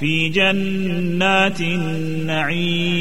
في جنات النعيم.